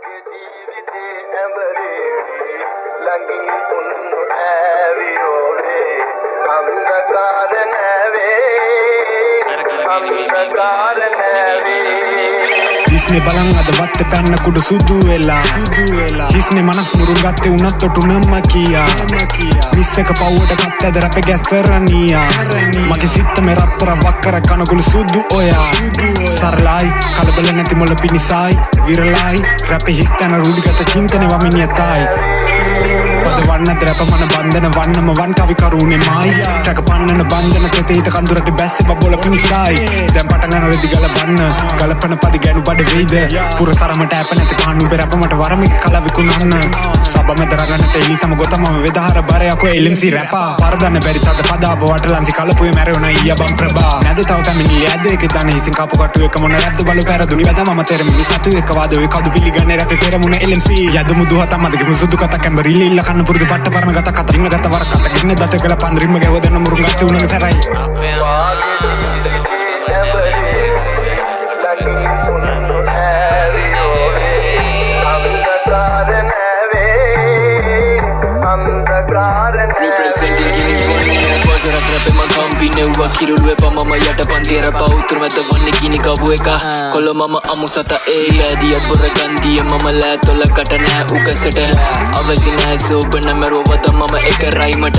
මගේ ජීවිතේ ඇඹරේ ළඟින් උන්නු ඇවියෝවේ අන්ධකාර නැවේ අන්ධකාර නැවේ හිස්නේ බලන් අද වත්ත පැන්න කුඩු සුදු වෙලා. සුදු වෙලා හිස්නේ මනස් මුරුන් ගත්තේ උනත් ඔටු නම්ම කියා. මිස්සක පව්වට කත් ඇද රැප ගැස්තරනියා මගේ සිත්ත මේ රත්තර වක්කර කනගුළු සුදු ඔයා. සරලයි. කලබල නැති මොල පිණිසයි විරලයි රැප හිස්තැන රුඩිගත චින්තන වමිනියතයි පද වන්න द्रැප මන බන්ධන වන්නම වන් කවිකරුණේ මයි. ටක පන්නන බන්ධන තෙතේත කඳුරට බැස්ස බොල පිණිසයි දැන් පටගන රෙදි ගල බන්න ගලපන පදි ගැනු බඩ වෙයිද? පුර සරමට ඇප නැති පානු පෙරපමට වරමික කලවිකුණන්න සබ මෙදරගන්න තෙලි සම ගොතම වෙදහර බරයක එලිම්සි රැපා. පරදන්න බැරි තද පදාබ වටලන්සි කලපුය මැරවන ඊය බම් ප්‍රබා නැද තව පැමිණි ඇදක දන හිසින් කපු කටු එක මොන රැප්ද බලු පැරදුනි. වැද ම තෙරමිනි සතු එක වාදව කදු පිළිගන්න රැප පෙරමුණ එලිම්සි යදමු දුහත මදක මුසුදු කත කැම්බරිල්ල ඉල්ල කන්න පුරුදු පට්ට පරණ ගත කත. ඉන්න ගත වර කත. ගින්න දත කළ පන්රිම ගැවදන්න මුරුන් ගත උනග තරයි මගේ ජීවිතේ ඇඹරේ ළඟින් උන්නු ඇවියෝවේ අන්ධකාර නැවේ අන්ධකාර පොසර ්‍රපෙම කම්පිනෙව්වා කිරුල්ුව පමම යට පන්තිර පෞත්‍ර මැත වන්න කිනි කබුව එක කොල්ල මම අමු සත ඒ ඇදිය බොර ගන්දිය මම ලෑ තොල කටනෑ උකසට අවසි නෑ සෝබන මැරෝවත මම එක රයිමට.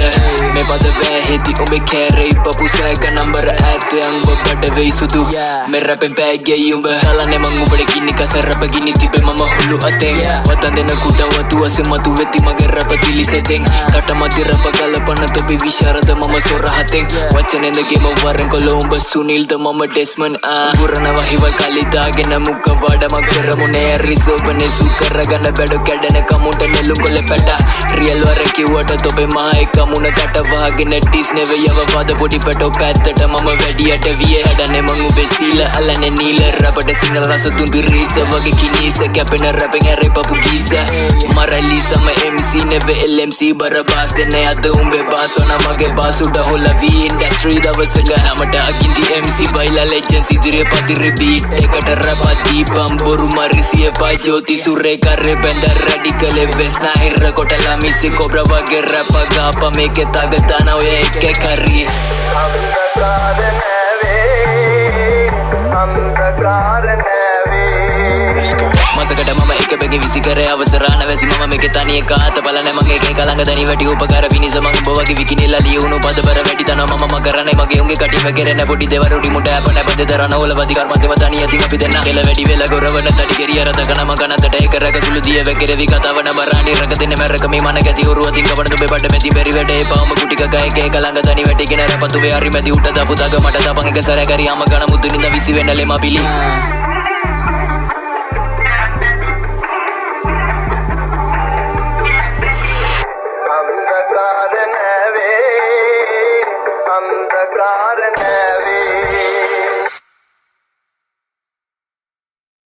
මේ පද වෑහෙති ඔබේ කෑරෙයි පපු සෑක නම්බර ඇත්වයන් බොබට වෙයි සුදු. මෙරැපෙන් පෑගැයි උඹ. හලනෙ මං උබට ගිනි කසරප ගිනි තිබේ මම හුළු අතෙන්. වතන් දෙන කුටවතු අස මතු වෙති මගේ රැප පිලිසෙතෙන්. කටමති රප කලපන තොබි විශාරද මම සොරහතෙන් වචනෙදගේම වරන් කොල උඹ සුනිල්ද මම ඩෙස්මන් පුරණ වහිවල් කලිදාගෙන මුක්ක වඩමක් කරමුණේ රිසෝබන සුකරගන්න බැඩු කැඩන කමුට නෙල්ලු කොල පැට. රියල් වර කිව්වට තොබේ මහයි කමුණ කටවාගෙන ටිස් නෙව යව වද පොඩි පැටෝ පැත්තට මම වැඩියට විය. හැඩනෙ මං උබේ සීල අලන නීල රබට සිංහල රස තුන්බි රීස වගේ කිනීස කැපෙන රැපෙන් හැරේ පපු ගීස. මරලිසම MC නෙව LMC බරබාස් දෙන අද උඹේ බාසොන මගේ බාසුඩ හොල වී ඉන්ඩස්ට්‍රී දවසක හැමට අගින්දි MC බයිලා ලෙජන් සිදිරිය පතිරි බීට් එකට රපදී පම්බොරු මරිසිය පා ජෝති සුරේ කරේ බැඳ රැඩිකලෙ වෙස්නා හිර කොටලා මිසි කොබ්‍ර වගේ රැප ගාප මේකෙ තගතාන ඔය එක කරී අන්ධකාර මසකට මම එක බෙග විසිකර අවසරාන වැසි ම මේක තනිය කාත බලන මගේ එක කළඟ තනි වැටි උපකර පිණිස මං බොවගේ විකිනිල්ල ලියුණු පදබර වැඩි තන ම කරන මගේ උගේ කටිම කෙරෙන පොඩි දෙවරුඩි මුට ඇපන පද දරන ඔල වදි කර්මන්තම තනිය ඇති අපි දෙන්න කෙල වැඩි වෙල ගොරවන තඩි කෙරිය රත කනම කනතට එක රැක සුළු දිය වැකරවි කතාවන බරාණි රක දෙන්න මැරක මේ මන ගැති හුරුව තිං කවඩ බෙ බඩ මෙති බැරි වැඩේ. පාම කුටික ගයක කළඟ තනි වැටිගෙන රපතු යාරි මැති උට දපුතග මට දපන් එක සැර කරි අම ගන මුතු නිද විසි වෙන්න ලෙම පිලි අන්ධකාර නැවේ අන්ධකාර නැවේ